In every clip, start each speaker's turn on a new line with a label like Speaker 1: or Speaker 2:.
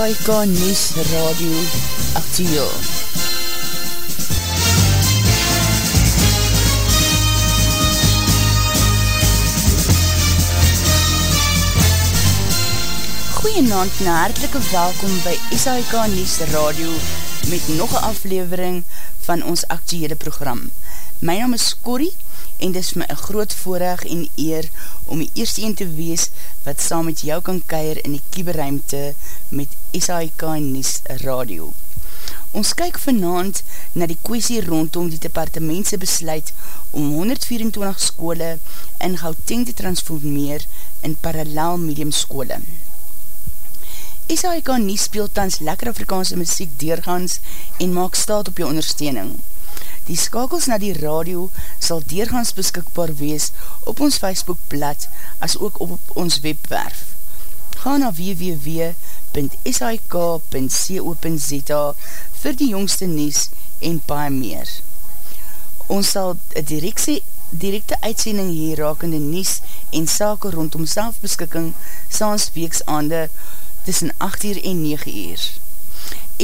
Speaker 1: SAIK News Radio Actiel. Goeienaand en hartelike welkom by SAIK News Radio met nog een aflevering van ons actiele program. My naam is Corrie en dis my een groot voorrecht en eer om die eerste een te wees wat saam met jou kan keir in die kieberuimte met SAIK Nies Radio. Ons kyk vanavond na die kwestie rondom die departementse besluit om 124 skole in Gauteng te transformeer in parallel medium skole. SAIK Nies speelt tans lekker Afrikaanse muziek deurgaans en maak staat op jou ondersteuning. Die skakels na die radio sal deurgaans beskikbaar wees op ons Facebookblad as ook op ons webwerf. Ga na www.sik.co.za vir die jongste nies en baie meer. Ons sal een directe, directe uitsending hier rakende nies en sake rondom selfbeskikking saans weeks aande tussen 8 uur en 9 uur.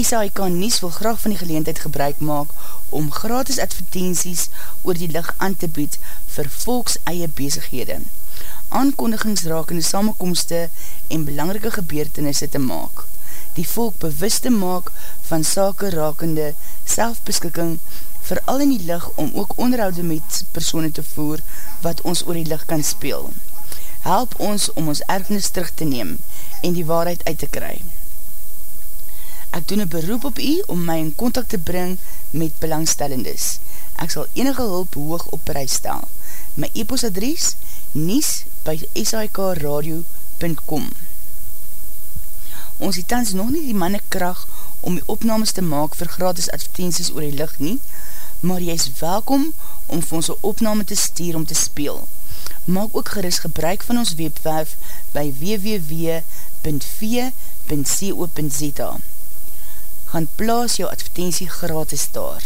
Speaker 1: SAIK Nies wil graag van die geleentheid gebruik maak om gratis advertenties oor die licht aan te bied vir volks eie bezighede, aankondigingsrakende samenkomste en belangrike gebeurtenisse te maak, die volk bewust te maak van sake rakende selfbeskikking vooral in die licht om ook onderhoude met persoene te voer wat ons oor die licht kan speel. Help ons om ons erfenis terug te neem en die waarheid uit te kry. Ek doen een beroep op u om my in contact te bring met belangstellendes. Ek sal enige hulp hoog op prijs stel. My e-postadries nies by sikradio.com Ons het tans nog nie die manne kracht om die opnames te maak vir gratis advertenties oor die licht nie, maar jy is welkom om vir ons opname te stuur om te speel. Maak ook geris gebruik van ons webwerf by www.v.co.za gaan plaas jou advertentie gratis daar.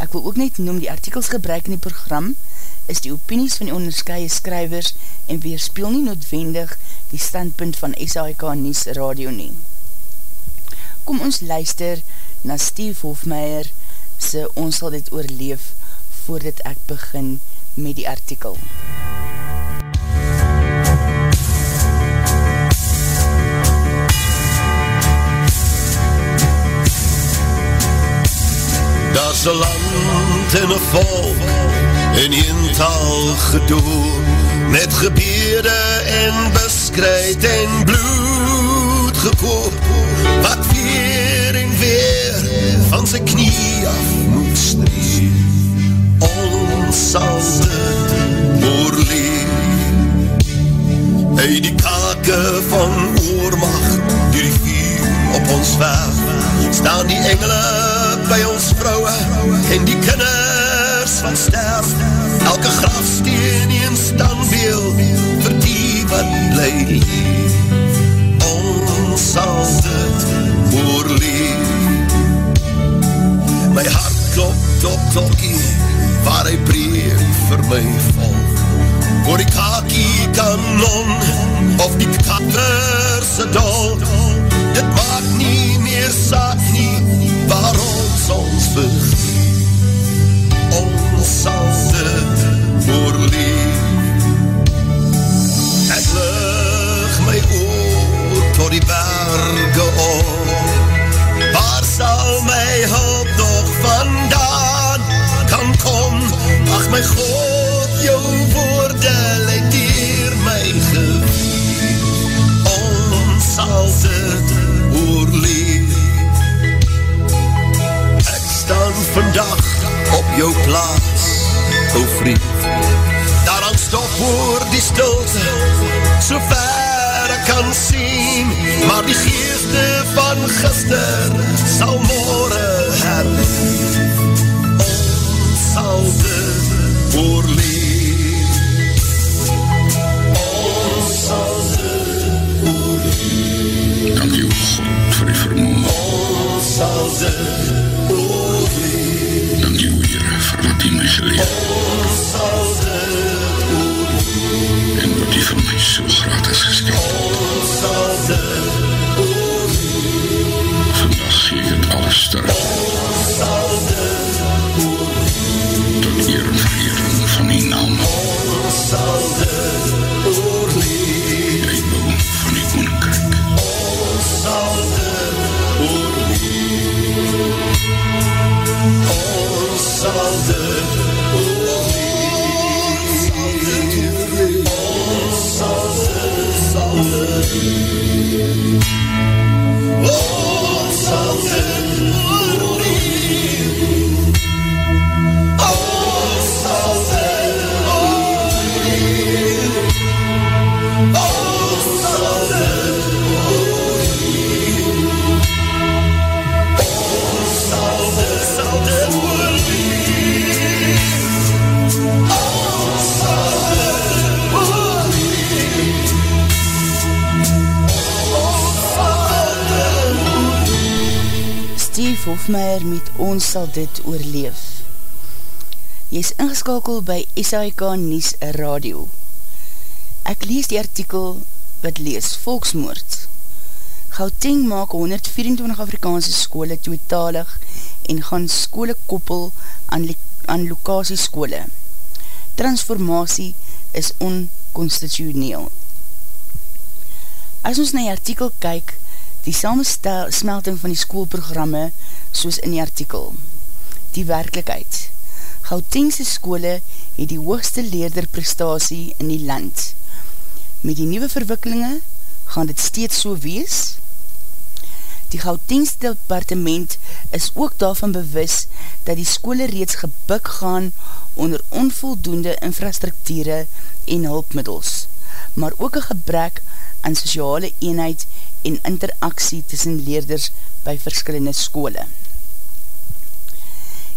Speaker 1: Ek wil ook net noem die artikels gebruik in die program is die opinies van die onderskeie skrywers en weerspeel nie noodwendig die standpunt van SAIK Nies Radio nie. Kom ons luister na Steve Hofmeier se ons sal dit oorleef voordat ek begin met die artikel.
Speaker 2: Daar's 'n land en 'n volk en een taal gedoe met gebede en beskryd en bloed gekoop wat weer en weer van sy knie af moet strie ons sal dit oorleef uit die kake van oormacht die vuur op ons weg staan die engele by ons vrouwe en die kinders wat sterf elke grafsteen en standbeeld vir die wat bly ons sal dit oorleef my hart klop klop klokkie waar hy breek vir my vol voor die kakie kanon of die katterse dol dit maak nie meer saak nie waarom ons begin ons sal dit oorleef ek lig my oor tot die berge op. Waar sal my hulp nog vandaan kan kom? Ach my God jou woorde leid dier
Speaker 1: Joseph Hofmeyer met ons sal dit oorleef. Jy is ingeskakel by SAIK Nies Radio. Ek lees die artikel wat lees Volksmoord. Gauteng maak 124 Afrikaanse skole tweetalig en gaan skole koppel aan, aan lokasie skole. Transformatie is onconstitutioneel. As ons na die artikel kyk, die samensmelting van die schoolprogramme soos in die artikel. Die werkelijkheid. Gautengse skole het die hoogste leerderprestatie in die land. Met die nieuwe verwikkelinge gaan dit steeds so wees. Die Gautengse departement is ook daarvan bewus dat die skole reeds gebuk gaan onder onvoldoende infrastrukture en hulpmiddels, maar ook een gebrek aan sociale eenheid en interaksie tussen leerders by verskillende skole.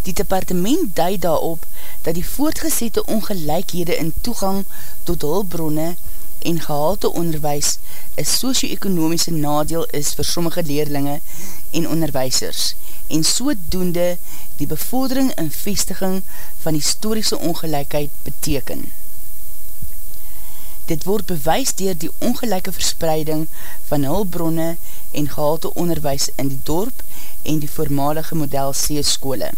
Speaker 1: Die departement duid daarop dat die voortgezette ongelijkhede in toegang tot hulbronne en gehalte onderwijs een socio-economische nadeel is vir sommige leerlinge en onderwijsers en sodoende die bevordering en vestiging van historische ongelijkheid beteken. Dit word bewys dier die ongelijke verspreiding van hulbronne en gehalte onderwijs in die dorp en die voormalige model C-skole.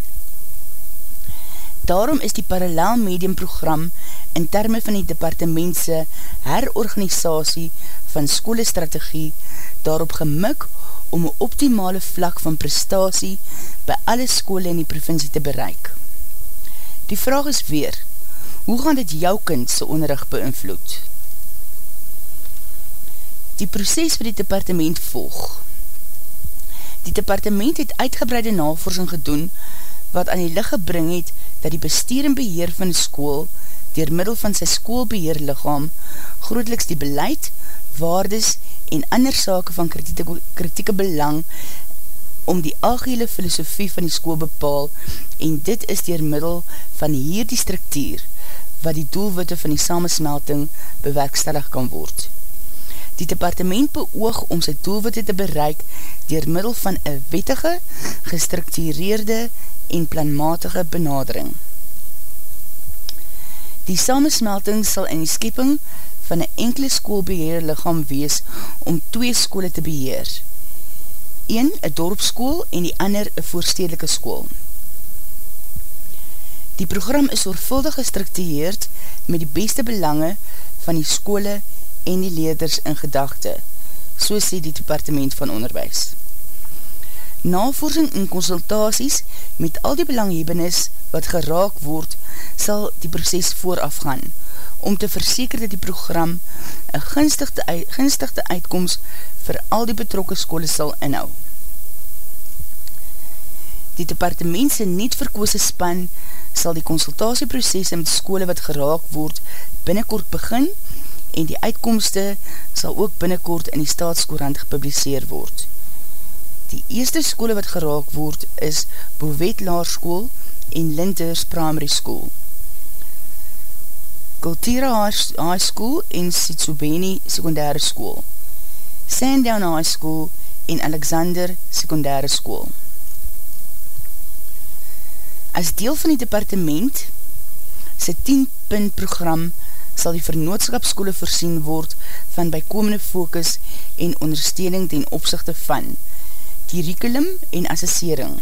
Speaker 1: Daarom is die parallel medium program in termen van die departementse herorganisatie van skolestrategie daarop gemik om een optimale vlak van prestatie by alle skole in die provincie te bereik. Die vraag is weer, hoe gaan dit jou kind sy onderrug beïnvloed? Die proces vir die departement volg. Die departement het uitgebreide navorsing gedoen wat aan die licht gebring het dat die bestuur en beheer van die school dier middel van sy schoolbeheer lichaam grootliks die beleid, waardes en ander sake van kritieke, kritieke belang om die algehele filosofie van die school bepaal en dit is dier middel van hier die structuur wat die doelwitte van die samensmelting bewerkstellig kan word. Die departement beoog om sy doelwitte te bereik dier middel van een wettige, gestructureerde en planmatige benadering. Die samensmelting sal in die skipping van een enkele schoolbeheer lichaam wees om twee skole te beheer. Een, een dorpschool en die ander, een voorstedelike school. Die program is oorvuldig gestructureerd met die beste belange van die skole en en die leerders in gedachte, so sê die departement van onderwijs. Navorsing en consultaties met al die belanghebbenis wat geraak word, sal die proces voorafgaan, om te verseker dat die program een gunstigde, gunstigde uitkomst vir al die betrokke skole sal inhou. Die departementse niet verkoose span sal die consultatieproces met skole wat geraak word binnenkort begin en die uitkomste sal ook binnenkort in die staatskorant gepubliseer word. Die eerste skole wat geraak word is Bouvet Laarskool en Linters Primary School. Kultura High School en Sitsubeni Sekundaire School. Sandown High School en Alexander Sekundaire School. As deel van die departement, sy 10-punt program sal die vernootskapskole voorsien word van bykomende focus en ondersteuning ten opzichte van curriculum en assessering,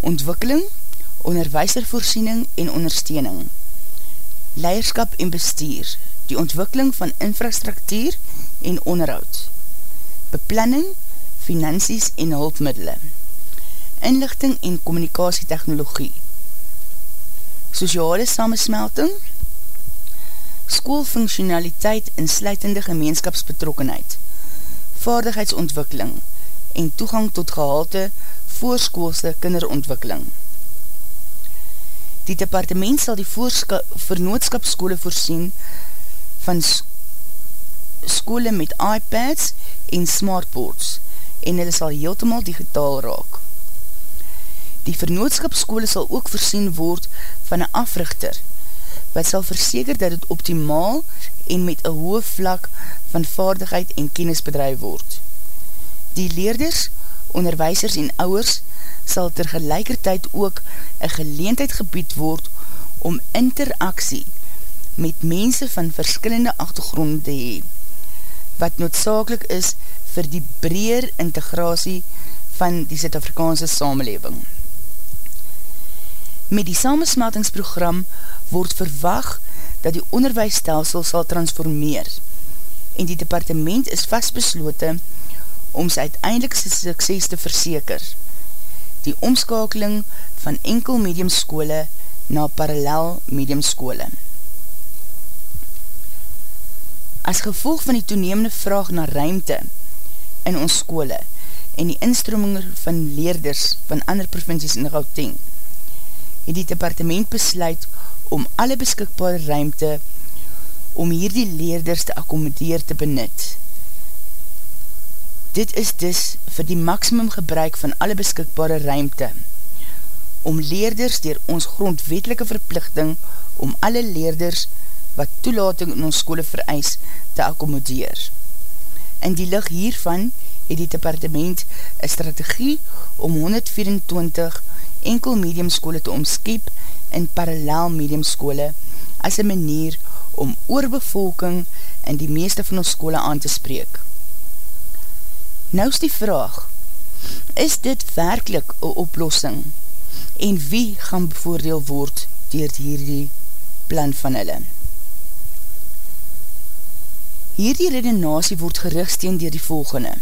Speaker 1: ontwikkeling, onderwijservoorsiening en ondersteuning, leierskap en bestuur, die ontwikkeling van infrastruktuur en onderhoud, beplanning, finansies en hulpmiddele, inlichting en communicasietechnologie, sociale samensmelting, schoolfunctionaliteit en sluitende gemeenskapsbetrokkenheid, vaardigheidsontwikkeling en toegang tot gehalte voorskoolse kinderontwikkeling. Die departement sal die vernootskapskole voorsien van skole met iPads en smartboards en hulle sal heeltemaal digitaal raak. Die vernootskapskole sal ook voorsien word van een africhter wat sal verseker dat het optimaal en met een hoë vlak van vaardigheid en kennis bedrijf word. Die leerders, onderwijsers en ouwers sal ter gelijkertijd ook een geleentheid gebied word om interaksie met mense van verskillende achtergronde te hee, wat noodzakelik is vir die breer integratie van die Zuid-Afrikaanse samenleving. Met die samensmeltingsprogram word verwag dat die onderwijsstelsel sal transformeer en die departement is vastbesloten om sy uiteindelikse sukses te verseker. Die omskakeling van enkel mediumskole na parallel mediumskole. As gevolg van die toenemende vraag na ruimte in ons skole en die instroming van leerders van ander provincies in Gauteng, het die departement besluit om alle beskikbare ruimte om hierdie leerders te akkomodeer te benut. Dit is dus vir die maximum gebruik van alle beskikbare ruimte, om leerders dier ons grondwetelike verplichting om alle leerders wat toelating in ons skole vereis te akkomodeer. In die lig hiervan het die departement een strategie om 124 enkel mediumskole te omskep in parallel mediumskole as een manier om oorbevolking in die meeste van ons skole aan te spreek. Nou is die vraag, is dit werkelijk een oplossing en wie gaan bevoordeel word dier hierdie plan van hulle? Hierdie redenatie word gerigsteen dier die volgende.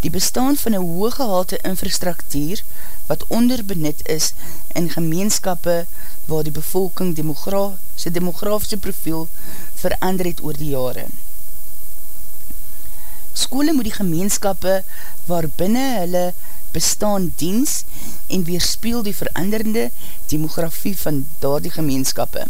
Speaker 1: Die bestaan van een hooggehalte infrastructuur wat onderbenut is in gemeenskappe waar die bevolking demogra sy demografische profiel verander het oor die jare. Skole moet die gemeenskappe waar binnen hulle bestaan diens en weerspeel die veranderende demografie van daar die gemeenskappe.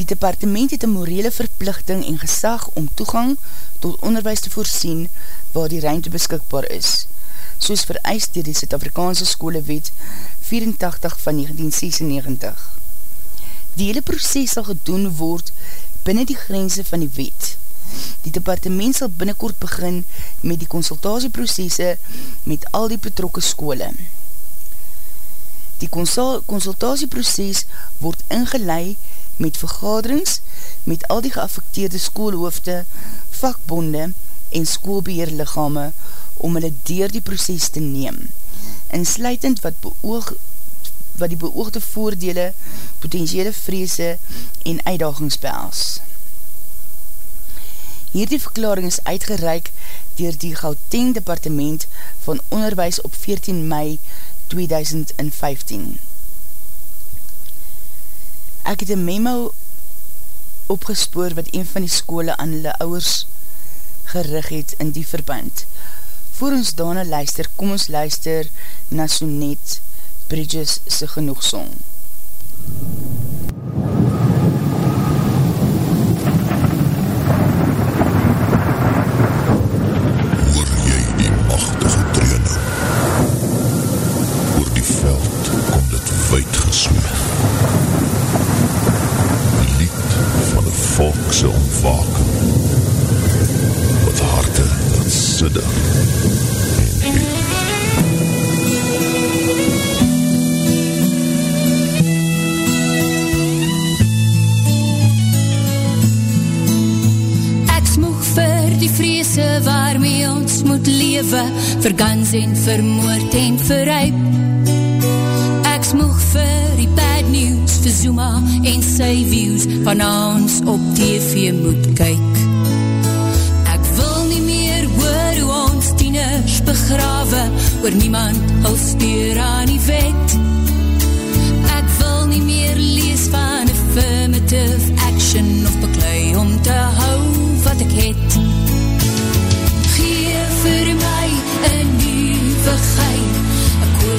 Speaker 1: Die departement het een morele verplichting en gesag om toegang tot onderwijs te voorsien waar die ruimte beskikbaar is, soos vereist dier die Zuid-Afrikaanse skolewet 84 van 1996. Die hele proces sal gedoen word binnen die grense van die wet. Die departement sal binnenkort begin met die consultatieprocesse met al die betrokke skole. Die consultatieproces word ingeleid met vergaderings met al die geaffekteerde skoolhoofde, vakbonde en skoolbeheerlichame om hulle deur die proces te neem, insluitend wat beoog wat die beoogde voordele, potentiële vreese en uitdagings behels. Hierdie verklaring is uitgereik dier die Gauteng Departement van Onderwijs op 14 mei 2015. Ek het een memo opgespoor wat een van die skole aan hulle ouwers gerig het in die verband. Voor ons daarna luister, kom ons luister na Sonet Bridges se genoegsong.
Speaker 3: Hoor
Speaker 4: gans en ryp Ek smoeg vir die bad news vir Zuma en sy views. Van ons op TV moet kyk. Ek wil nie meer hoor hoe ons tieners begrawe Oor niemand hul steer aan die wet. Ek wil nie meer lees van affirmative action of beklui om te hou wat ek het.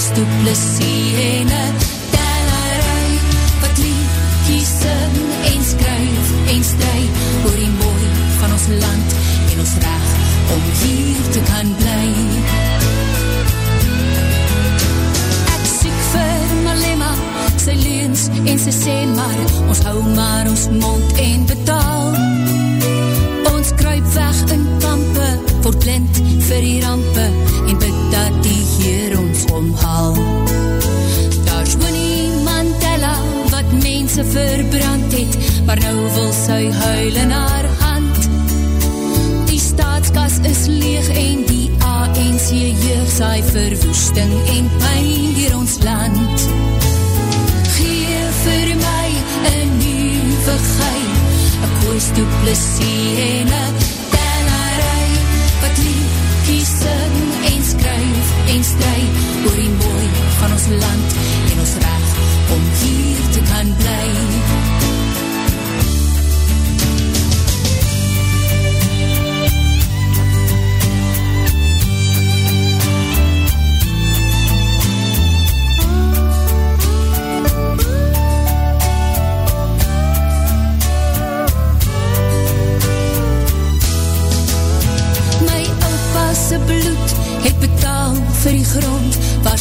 Speaker 4: Een koos to plesie en een tellerij, wat liedjie sing en skryf en stry oor die mooi van ons land en ons recht om hier te kan bly. Ek siek vir Malema, sy leens en sy sê maar, ons hou maar ons mond en betaal. Ons kruip weg in kampe word blind vir die rampe en bid dat die Heer ons omhaal. Daar's Winnie Mandela wat mense verbrand het, maar nou wil sy huil in haar hand. Die staatskas is leeg en die ANC jeug saai verwoesting en pijn hier ons land. Geef vir my een nieuwe gei, een koos duplisie en een skryf en strijd oor die mooi van ons land en ons recht om hier te kan blijf.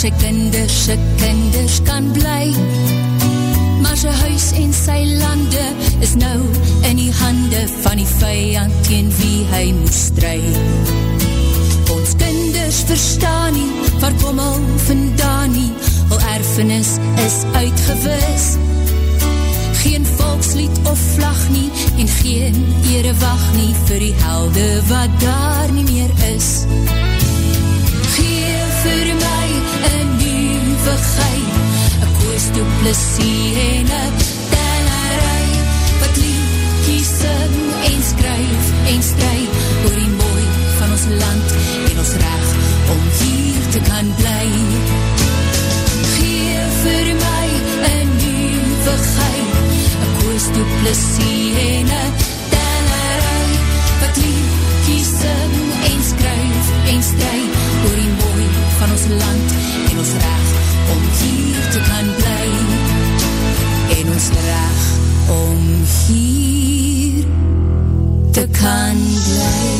Speaker 4: Sy kinders sy kinders kan bly maar sy huis en sy lande is nou in die hande van die vijand teen wie hy moest strijd ons kinders verstaan nie waar kom al vandaan nie. Al erfenis is uitgewis. Geen volkslied of vlag nie en geen ere wacht nie vir die helde wat daar nie meer is. Vir my nieuwe gei, een koos duplisie en een tellerij, wat liedkie sing en skryf en strijd, oor die mooi van ons land en ons recht, om hier te kan bly. Geef vir my een nieuwe gei, een koos duplisie en een tellerij, wat liedkie sing en skryf en strijd, oor die mooi van ons land en ons recht om hier te kan bly. En ons recht om hier te kan bly.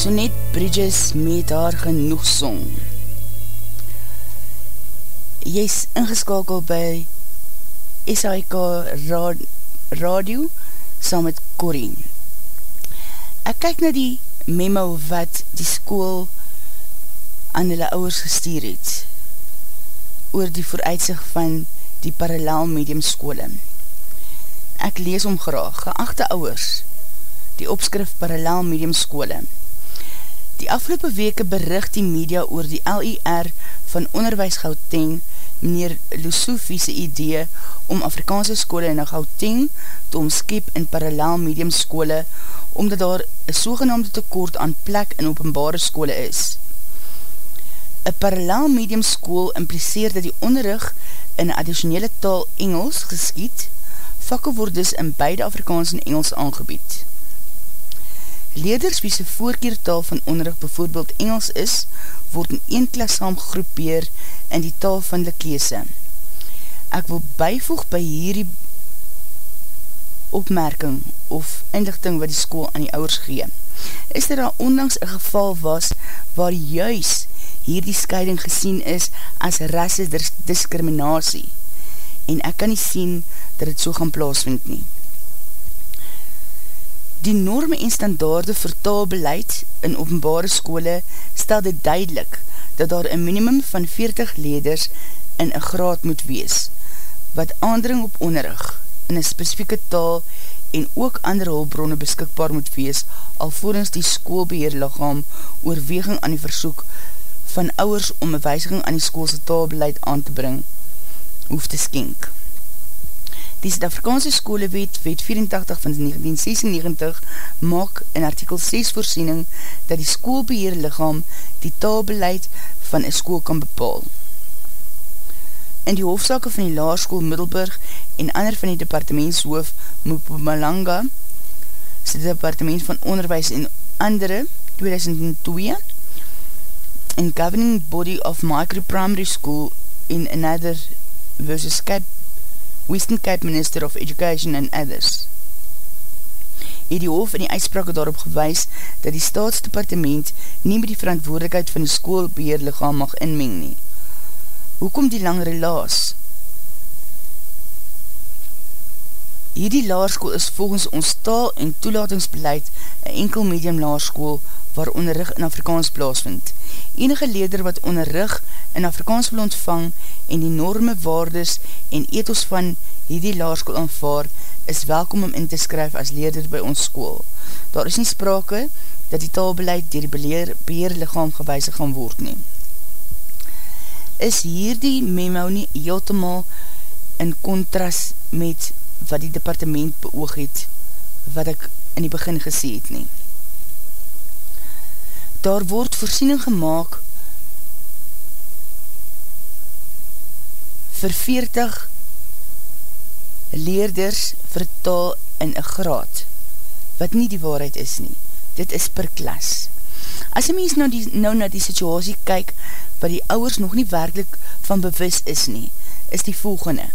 Speaker 1: So net Bridges met haar genoeg song. Jy is ingeskakel by SAIK Radio saam met Corine. Ek kyk na die memo wat die school aan hulle ouwers gestuur het oor die vooruitzicht van die parallel medium skole. Ek lees om graag, geachte ouwers, die opskrif parallel medium skole. Die afgelopen weke bericht die media oor die LIR van onderwijs Gauteng, meneer Lusofie idee om Afrikaanse skole in Gauteng te omskep in parallel medium skole, omdat daar een sogenaamde tekort aan plek in openbare skole is. Een parallel medium school impliseer dat die onderrug in additionele taal Engels geskiet, vakke word dus in beide Afrikaans en Engels aangebied. Leerders wie sy voorkeertaal van onderrug bijvoorbeeld Engels is, word in een klas saam gegroepeer in die taal van die kese. Ek wil bijvoeg by hierdie opmerking of inlichting wat die school aan die ouders gee. Is er al ondanks een geval was waar juist hierdie scheiding gesien is as rasse discriminatie en ek kan nie sien dat het so gaan plaasvind nie. Die norme en standaarde vir taalbeleid in openbare skole stel dit duidelik dat daar een minimum van 40 leders in een graad moet wees, wat aandring op onderrig in een specifieke taal en ook ander hulbronne beskikbaar moet wees alvorens die skoolbeheerlichaam oorweging aan die versoek van ouwers om een wijziging aan die schoolse taalbeleid aan te bring, hoef te skenk. Die Zuid-Afrikaanse skolewet, wet 84 van 1996, maak in artikel 6 voorsiening dat die schoolbeheerlichaam die taalbeleid van een school kan bepaal. In die hoofdzake van die Laarschool Middelburg en ander van die departementshoof Mupumalanga, sy departement van onderwijs en andere, 2002, in governing body of micro primary school in another versus Cape, Western Cape Minister of Education and others. Het die hof in die uitsprake daarop gewys dat die staatsdepartement nie met die verantwoordelikheid van die schoolbeheerlichaam mag inmeng nie. Hoekom die lang relaas? Hierdie laarskoel is volgens ons taal en toelatingsbeleid een enkel medium laarskoel waar onderrug in Afrikaans plaasvind. Enige leder wat onderrug in Afrikaans wil ontvang en die norme, waardes en ethos van hierdie laarskoel aanvaar, is welkom om in te skryf as leerder by ons school. Daar is nie sprake dat die taalbeleid dier die beheerlichaam gewijzig gaan word neem. Is hierdie memo nie heeltemaal in contrast met wat die departement beoog het, wat ek in die begin gesê het nie. Daar word voorsiening gemaakt vir 40 leerders vertaal in een graad, wat nie die waarheid is nie. Dit is per klas. As die mens nou, die, nou na die situasie kyk, wat die ouwers nog nie werkelijk van bewus is nie, is die volgende.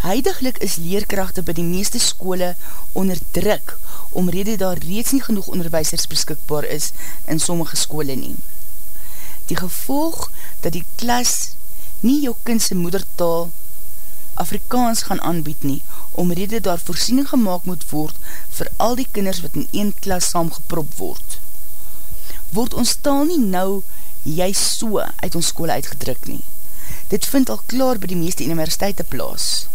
Speaker 1: Huidiglik is leerkrachte by die meeste skole onder druk, omrede daar reeds nie genoeg onderwijsers beskikbaar is in sommige skole nie. Die gevolg dat die klas nie jou kindse moedertaal Afrikaans gaan aanbied nie, omrede daar voorsiening gemaakt moet word vir al die kinders wat in een klas saamgeprop word. Word ons taal nie nou juist so uit ons skole uitgedruk nie. Dit vind al klaar by die meeste universiteite plaas.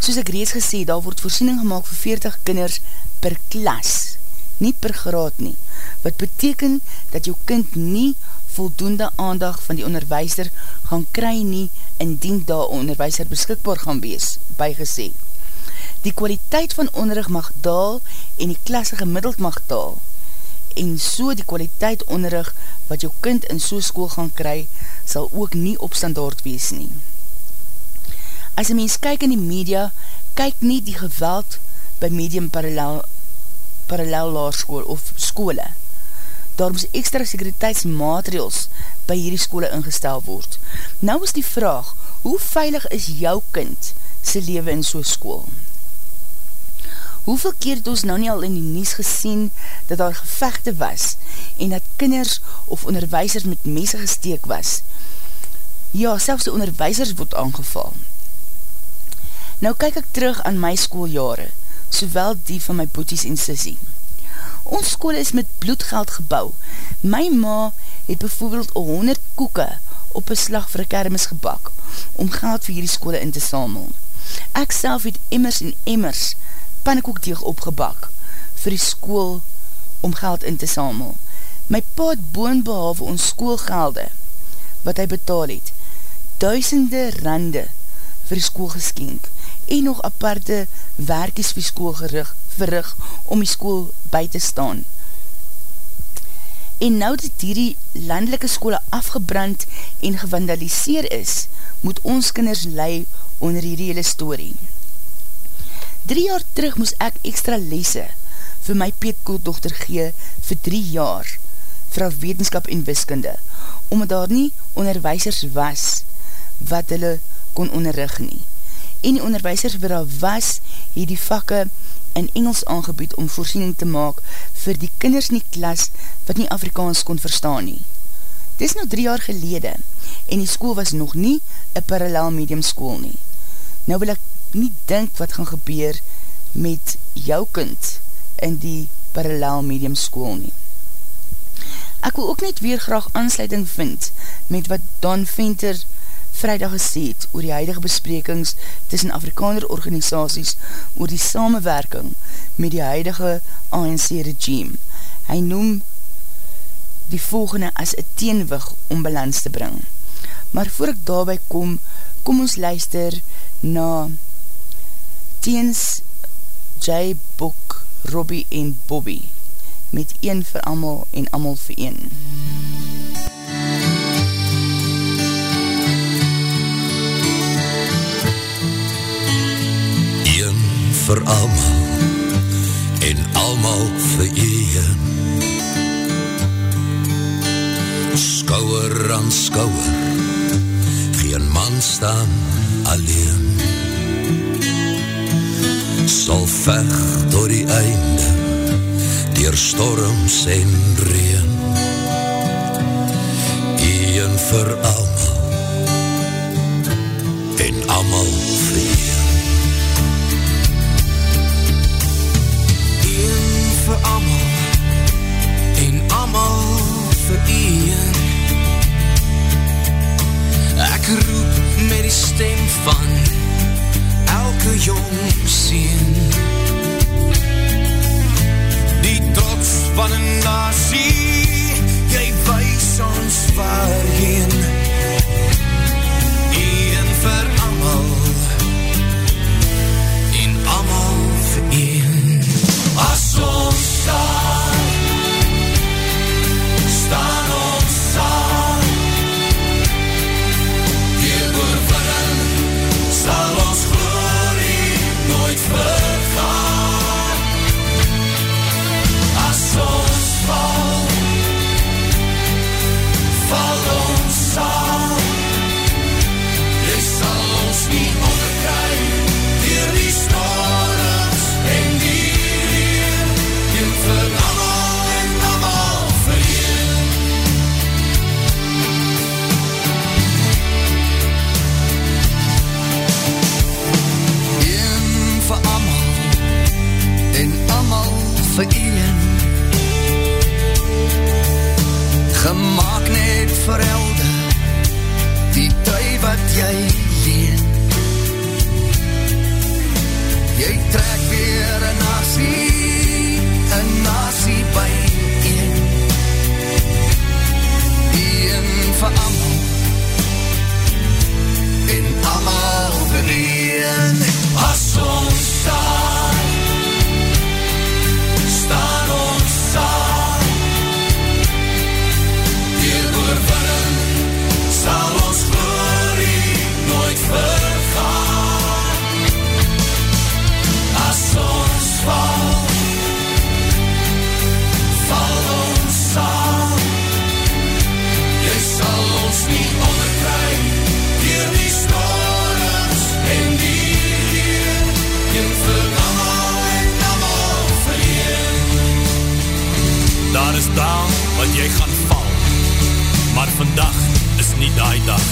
Speaker 1: Soos ek reeds gesê, daar word voorsiening gemaakt vir 40 kinders per klas, nie per graad nie, wat beteken dat jou kind nie voldoende aandag van die onderwijser gaan kry nie indien daar onderwijser beskikbaar gaan wees, bygesê. Die kwaliteit van onderrig mag daal en die klasse gemiddeld mag daal en so die kwaliteit onderrig wat jou kind in so school gaan kry, sal ook nie op standaard wees nie. As een mens kyk in die media, kyk nie die geweld by medium parallel, parallel laarskool of skole daar moes extra sekuriteitsmaatregels by hierdie skole ingestel word. Nou is die vraag, hoe veilig is jou kind sy leven in so'n school? Hoeveel keer het ons nou nie al in die nies gesien dat daar gevechte was en dat kinders of onderwijsers met mese gesteek was? Ja, selfs die onderwijsers word aangeval. Nou kyk ek terug aan my schooljare, sowel die van my boeties en sissie. Ons skool is met bloedgeld gebouw. My ma het bijvoorbeeld 100 koeke op een slag vir een kermis gebak, om geld vir hierdie skole in te samel. Ek self het emmers en emmers pannenkoekdeeg opgebak vir die skool om geld in te samel. My pa het boon behalwe ons skoolgelde, wat hy betaal het, duisende rande vir die skool geskenk en nog aparte werkies vir school gerig, verrig om die school by te staan. En nou dat hierdie landelike skole afgebrand en gevandaliseer is, moet ons kinders lei onder hierdie hele story. Drie jaar terug moes ek extra lese vir my peetkooldochter gee vir drie jaar vir wetenskap en wiskunde, omdat daar nie onderwijsers was wat hulle kon onderrig nie en die onderwijsers wat daar was, het die vakke in Engels aangebied om voorsiening te maak vir die kinders in die klas wat nie Afrikaans kon verstaan nie. Dit is nou drie jaar gelede en die school was nog nie een parallel medium school nie. Nou wil ek nie dink wat gaan gebeur met jou kind in die parallel medium school nie. Ek wil ook net weer graag aansluiting vind met wat Don Venter vrijdag gesê het oor die huidige besprekings tussen Afrikaner organisaties oor die samenwerking met die huidige ANC regime. Hy noem die volgende as een teenwig om balans te bring. Maar voor ek daarby kom, kom ons luister na Teens, J. Book, Robbie en Bobby met een vir amal en amal vir een. MUZIEK
Speaker 2: vir almal en almal vir een. Skouwer aan skouwer, geen man staan alleen. Sal vecht door die einde, dier storms en reen. Een vir almal en almal stem van elke
Speaker 5: jong sien. Die trots van een nasie, jy wys ons waarheen. Jy
Speaker 6: gaan val, maar vandag is nie die dag.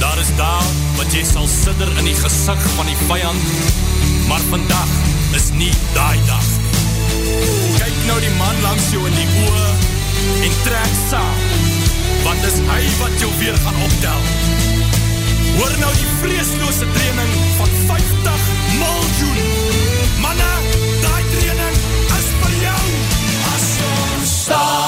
Speaker 6: Daar is daal wat jy sal sidder in die gezicht van die vijand, maar vandag is nie die dag. Kyk nou die man langs jou in die oe en trek saam, want is hy wat jou weer gaan optel. Hoor nou die vreesloose training van 50 miljoen. Manne, die training is vir jou.
Speaker 5: As ons staan,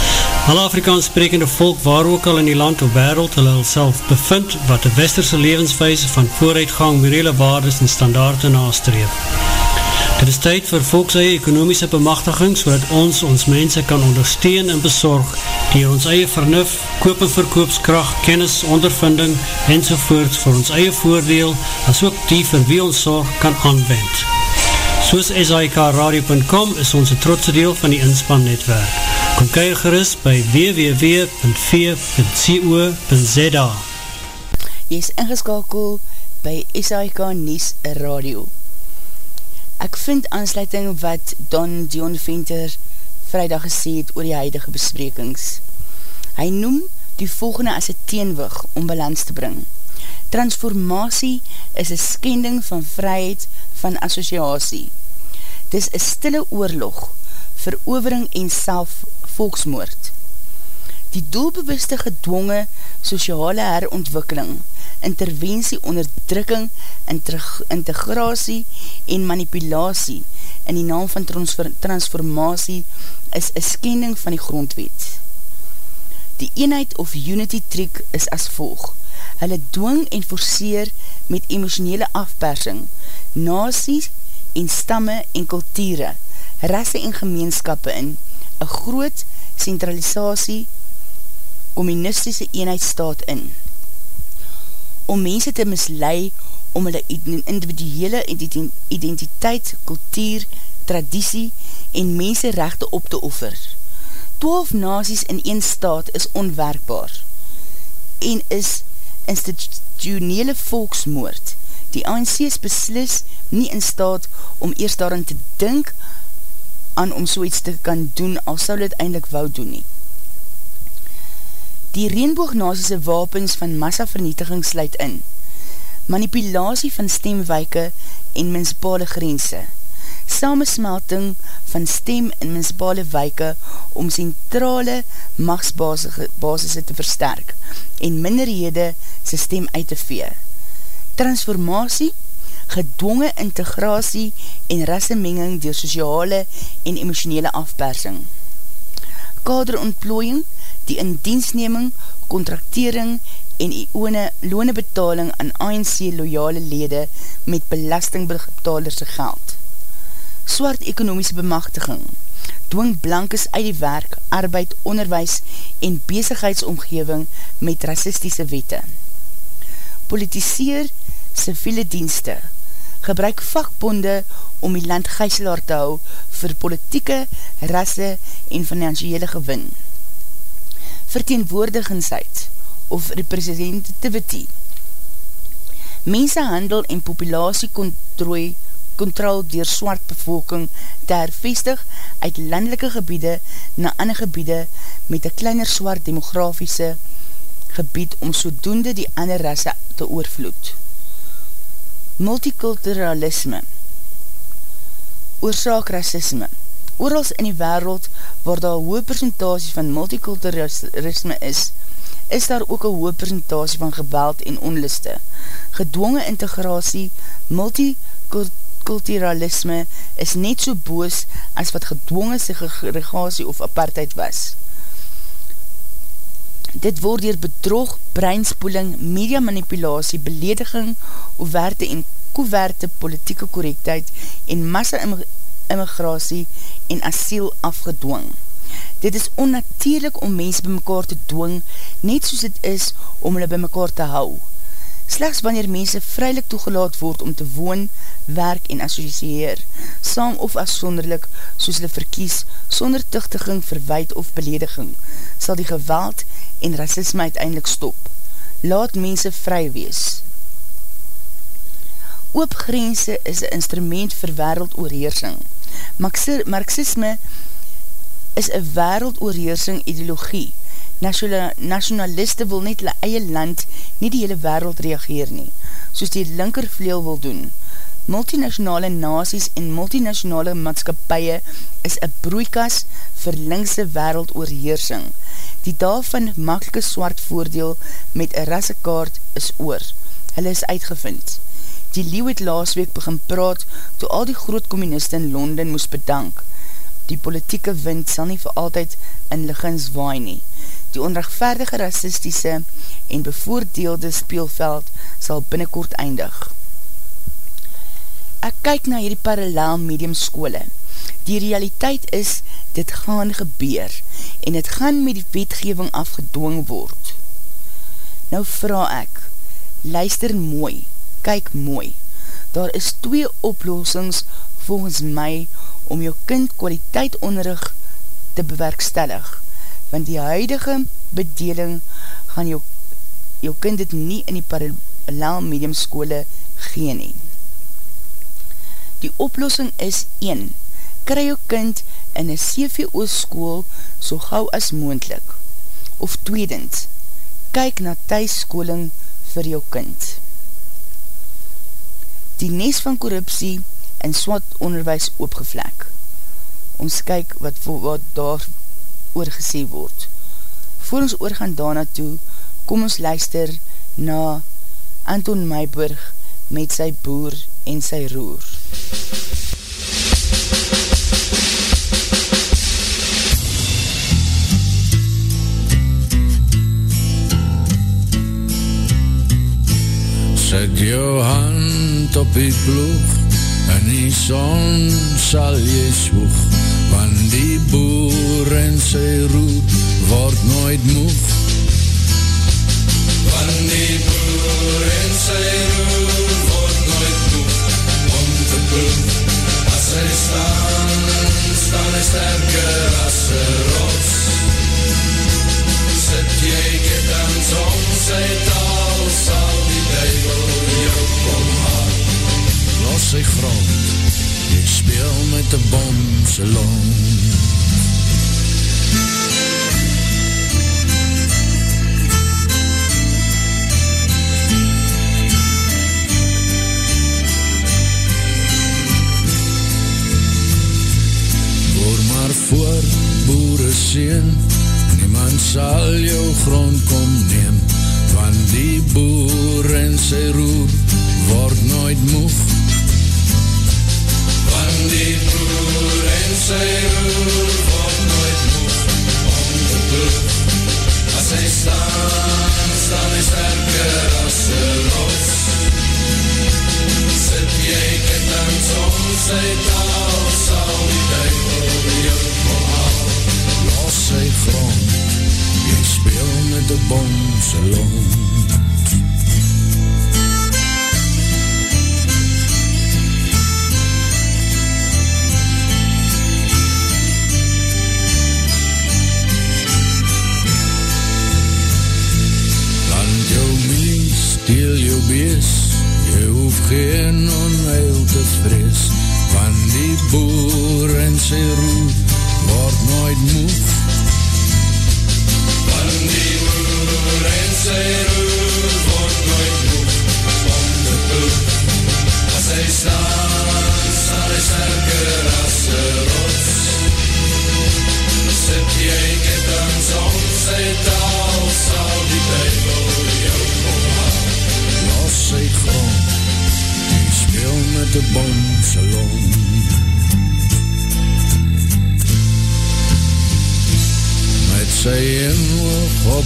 Speaker 7: Alle Afrikaans sprekende volk waar ook al in die land of wereld hulle self bevind wat de westerse levenswijze van vooruitgang, morele waardes en standaarde nastreef. Dit is tyd vir volkseie ekonomiese bemachtiging so ons ons mense kan ondersteun en bezorg die ons eie vernuf, koop en verkoopskracht, kennis, ondervinding enzovoorts vir ons eie voordeel as ook die vir wie ons zorg kan aanwend. Soos SIKRadio.com is ons een trotse deel van die inspannetwerk. Kom kyk gerust by www.v.co.za
Speaker 1: Jy is ingeskakel by SIK Nies Radio. Ek vind aansluiting wat Don Dion Venter vrijdag gesê het oor die huidige besprekings. Hy noem die volgende as een teenwig om balans te bring. Transformatie is een skending van vryheid van associatie. Dis een stille oorlog, verovering en self volksmoord. Die doelbewuste gedwonge sociale herontwikkeling, interventie, onderdrukking, integratie en manipulatie in die naam van transformatie is een skending van die grondwet. Die eenheid of unity trick is as volg. Hulle dwing en forceer met emotionele afpersing, nasies en stamme en kulture, rasse en gemeenskappe in, een groot centralisatie, communistische eenheidsstaat in. Om mense te mislei, om hulle individuele identiteit, kultuur, traditie en menserechte op te offer. Twaalf nazies in een staat is onwerkbaar en is institutionele volksmoord. Die ANC is beslis nie in staat om eerst daarin te dink aan om so iets te kan doen, al sal dit eindelijk wou doen nie. Die reenboognasiese wapens van massavernietiging sluit in. Manipulatie van stemwijke en menspale grense. Samensmelting van stem en menspale wijke om centrale machtsbasis te versterk en minderhede sy stem uit te vee. Transformatie gedwonge integratie en rassemenging door sociale en emotionele afpersing. Kaderontplooiing, die indiensneming, contractering en ione loonebetaling aan ANC loyale lede met belastingbetalerse geld. Swart ekonomiese bemachtiging, dwing blankes uit die werk, arbeid, onderwijs en bezigheidsomgeving met racistische wette. Politiseer civiele dienste, gebruik vakbonde om die land geiselaar te hou vir politieke, rasse en financiële gewin. Verteenwoordigingsheid of representativity Mensenhandel en populatiekontrooi kontrol dier swart bevolking te hervestig uit landelike gebiede na ander gebiede met een kleiner swart demografiese gebied om sodoende die ander rasse te oorvloed multiculturalisme. Oorzaak racisme oorals in die wereld waar daar hoë percentage van multiculturalisme is is daar ook een hoë percentage van geweld en onliste gedwonge integratie multiculturalisme is net so boos as wat gedwonge segregatie of apartheid was Dit word dier bedrog, breinspoeling, mediamanipulatie, belediging, overte en koeverte politieke correctheid en massa-immigratie en asiel afgedwong. Dit is onnatuurlik om mens by mekaar te dwing, net soos dit is om hulle by mekaar te hou. Slechts wanneer mense vrylik toegelaat word om te woon, werk en associeer, saam of afsonderlik soos hulle verkies, sonder tuchtiging, verwijt of belediging, sal die geweld en racisme uiteindelik stop. Laat mense vry wees. Oopgrense is een instrument vir wereldoorheersing. Marxisme is een wereldoorheersing ideologie. Nationaliste wil net hulle eie land, nie die hele wereld reageer nie, soos die linkervleel wil doen. Multinationale nasies en multinationale maatskapie is een broeikas vir linkse wereldoorheersing. Die daal van makkelike swart voordeel met een rassekaart is oor. Hulle is uitgevind. Die leeuw het laas week begin praat toe al die groot communiste in Londen moes bedank. Die politieke wind sal nie vir altyd in liggins waai nie. Die onrechtvaardige racistische en bevoordeelde speelveld sal binnenkort eindig. Ek kyk na hierdie parallel medium skole. Die realiteit is, dit gaan gebeur en het gaan met die wetgeving afgedwong word. Nou vraag ek, luister mooi, kyk mooi. Daar is twee oplossings volgens my om jou kind kwaliteit onderrig te bewerkstellig, want die huidige bedeling gaan jou, jou kind dit nie in die parallel medium skole gee nie. Die oplossing is 1 kry jou kind in een CVO school so gauw as moendlik. Of tweedend, kyk na thuisskoling vir jou kind. Die nes van korruptie in swat onderwijs oopgevlek. Ons kyk wat, wat daar oorgesê word. Voor ons oorgaan daarna toe, kom ons luister na Anton Meiburg met sy boer en sy roer. Sit jou hand op
Speaker 8: die ploeg, in die son sal jy swoeg, want die boer en sy roep word nooit moeg. Want die boer en sy roep Ploeg As hy staan Staan hy sterker as sy rots Sit jy ketens om sy taal Sal die duivel jou kom haal Los sy grond Jy speel met die bomse long sal jou grond kom neem Van die boer en sy roer Word nooit moeg. Van die boer en sy roer Word nooit moeg. Ploeg As hy staan, staan hy sterker as sy rots. Sit jy ketens om sy taal Sal die duivel jou kom haal Los sy grond speel met die bomse lont Land jou milie, steel jou bees Jy hoef geen onheil te vrees Van die boer en sy roer Word nooit moeg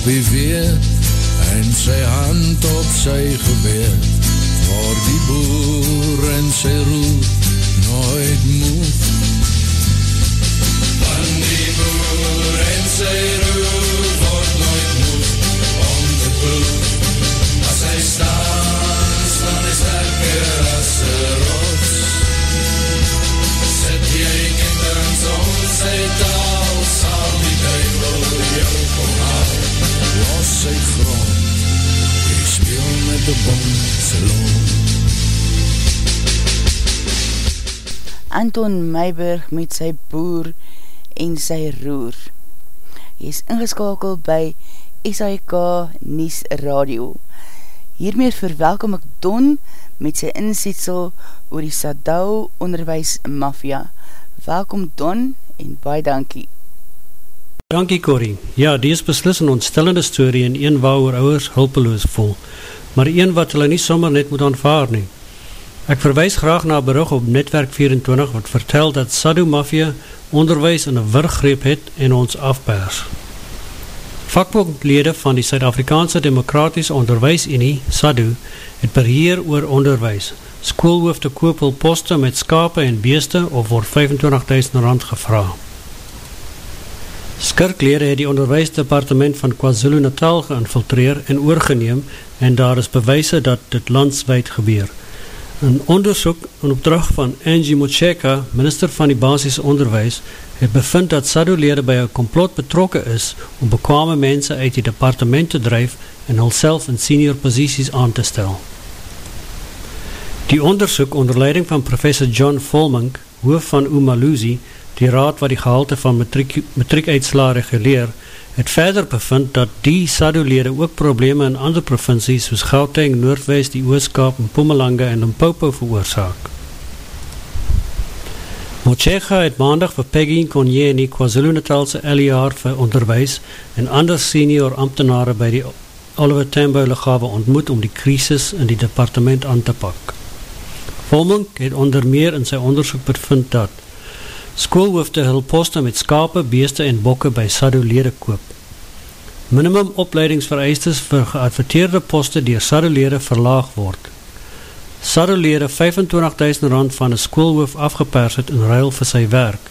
Speaker 8: die weer En sy hand op sy geweer. Voor die boer en sy roer Nooit moeg
Speaker 1: Anton Meiberg met sy boer en sy roer. Hy is ingeskakeld by SAIK Nies Radio. Hiermee verwelkom ek Don met sy inzetsel oor die Sadao onderwijs mafia. Welkom Don en baie dankie.
Speaker 7: Dankie Corrie. Ja, die is beslis een ontstellende story en een waar oor ouwers hulpeloos voel, maar een wat hulle nie sommer net moet aanvaar nie. Ek verwijs graag na berig op Netwerk 24 wat vertel dat Sadu Mafia onderwijs in een wirgreep het en ons afpers. Vakbondlede van die Suid-Afrikaanse Demokratische Onderwijsunie, SADU, het beheer oor onderwijs. Schoolhoofde koop hul poste met skape en beeste of word 25.000 rand gevra. Skirklede het die onderwijsdepartement van KwaZulu-Natal geïnfiltreer en oorgeneem en daar is bewijse dat dit landswijd gebeur. Een onderzoek in opdracht van Angie Mocheka, minister van die basis onderwijs, het bevind dat SADU-lede by een complot betrokken is om bekwame mense uit die departement te drijf en hulself in senior posities aan te stel. Die onderzoek onder leiding van professor John Volmink, hoof van Umaluzi, die raad wat die gehalte van matriek, matriekuitsla reguleer, het verder bevind dat die SADU-lede ook probleme in ander provincies soos Gauteng, Noordwest, die Ooskap, Mpumalanga en Limpopo veroorzaak. Mochega het maandag vir Peggy Konye in die KwaZulu-Natalse LER vir onderwijs en ander senior ambtenare by die Oliver Tambo legawe ontmoet om die krisis in die departement aan te pak. Volmink het onder meer in sy onderzoek bevind dat Skoolhoofde hul poste met skape, beeste en bokke by SADU lede koop. Minimum opleidingsvereistes vir geadverteerde poste dier SADU lede verlaag word. Sadolede 25.000 rand van een schoolhoof afgepers het in ruil vir sy werk.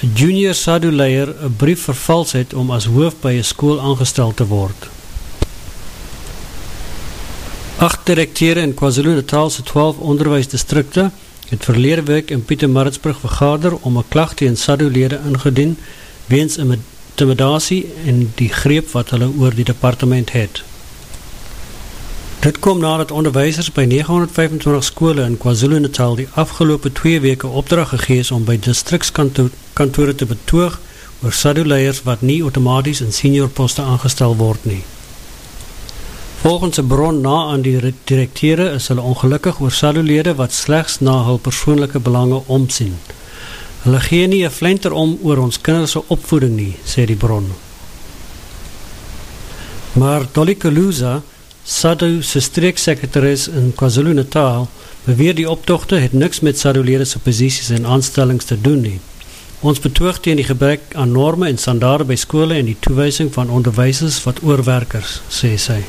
Speaker 7: Een junior Sadoleier een brief vervals het om as hoof by een school aangesteld te word. Acht directeere in KwaZulu-Natalse 12 onderwijsdistrikte het verlede week in Pieter Maritsburg vergader om een klacht in Sadolede ingedien weens intimidatie en die greep wat hulle oor die departement het. Dit kom nadat onderwijsers by 925 skole in KwaZulu-Natal die afgelopen twee weke opdracht gegees om by distrikskantore te betoog oor sadoleiers wat nie automatisch in seniorposte aangestel word nie. Volgens een bron na aan die directeere is hulle ongelukkig oor sadolede wat slechts na hul persoonlijke belange omsien. Hulle gee nie een flenter om oor ons kinderse opvoeding nie, sê die bron. Maar Dolly Kaluza, Sadu se streeksekretaris in KwaZulu-Natal beweer die optochte het niks met Sadu-ledese posisies en aanstellings te doen nie. Ons betoog teen die gebrek aan norme en standaarde by skole en die toewijsing van onderwijsers wat oorwerkers, sê sy.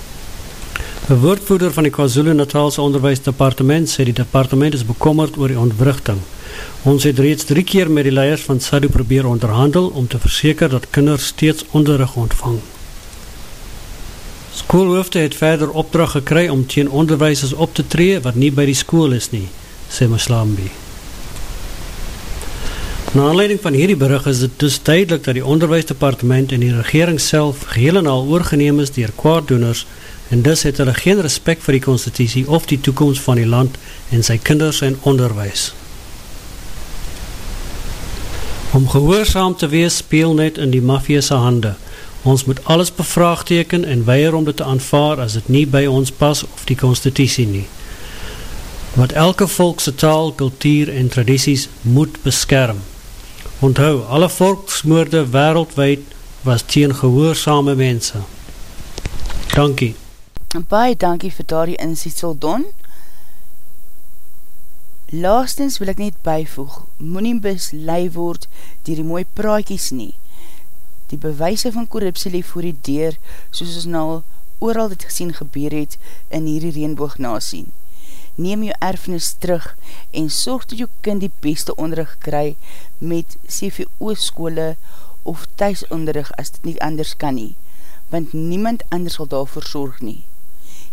Speaker 7: Een woordvoerder van die KwaZulu-Natalse onderwijsdepartement sê die departement is bekommerd oor die ontwrichting. Ons het reeds drie keer met die leiers van SADU probeer onderhandel om te verseker dat kinders steeds onderrug ontvang. Skoolhoofde het verder opdracht gekry om teen onderwijsers op te tree wat nie by die school is nie, sê Maslambi. Na aanleiding van hierdie berig is dit dus duidelik dat die onderwijsdepartement en die regering self geheel en al oorgeneem is dier kwaaddoeners en dus het hulle geen respect vir die constitutie of die toekomst van die land en sy kinders en onderwijs. Om gehoorzaam te wees speel net in die mafieese hande, Ons moet alles bevraagteken en weier om dit te aanvaar as dit nie by ons pas of die constitutie nie. Wat elke volkse taal, kultuur en tradities moet beskerm. Onthou, alle volksmoorde wereldwijd was teen gehoorzame mense. Dankie.
Speaker 1: Baie dankie vir daar die inzietsel, Don. Laastens wil ek net bijvoeg, moet nie beslui word dier die mooie praatjies nie die bewijse van korruptie leef voor die deur, soos ons nou ooral dit gesien gebeur het in hierdie reenboog nasien. Neem jou erfenis terug en sorg dat jou kind die beste onderrug kry met CVO skole of thuisonderrug as dit nie anders kan nie, want niemand anders sal daarvoor sorg nie.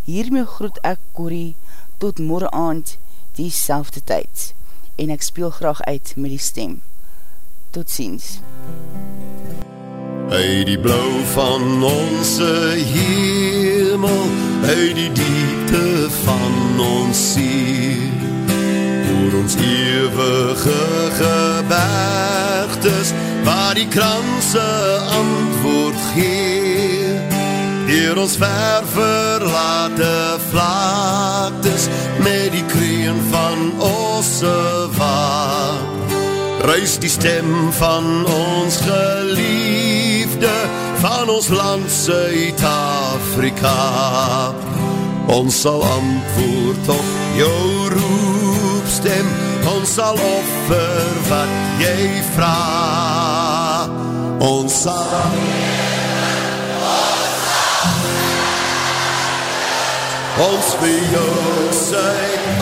Speaker 1: Hiermee groet ek Corrie tot morgen aand die selfde tyd en ek speel graag uit met die stem. Tot ziens.
Speaker 2: Uit die blauw van onze hemel, uit die diepte van ons siel, oor ons eeuwige gebergtes, waar die kranse antwoord gee, dier ons ver verlate vlaktes, met die kreeën van osse waard, reis die stem van ons geliefd, liefde van ons land Zuid-Afrika. Ons sal antwoord op jou roepstem, ons sal offer wat jy vraag. Ons sal Als we jeugd zijn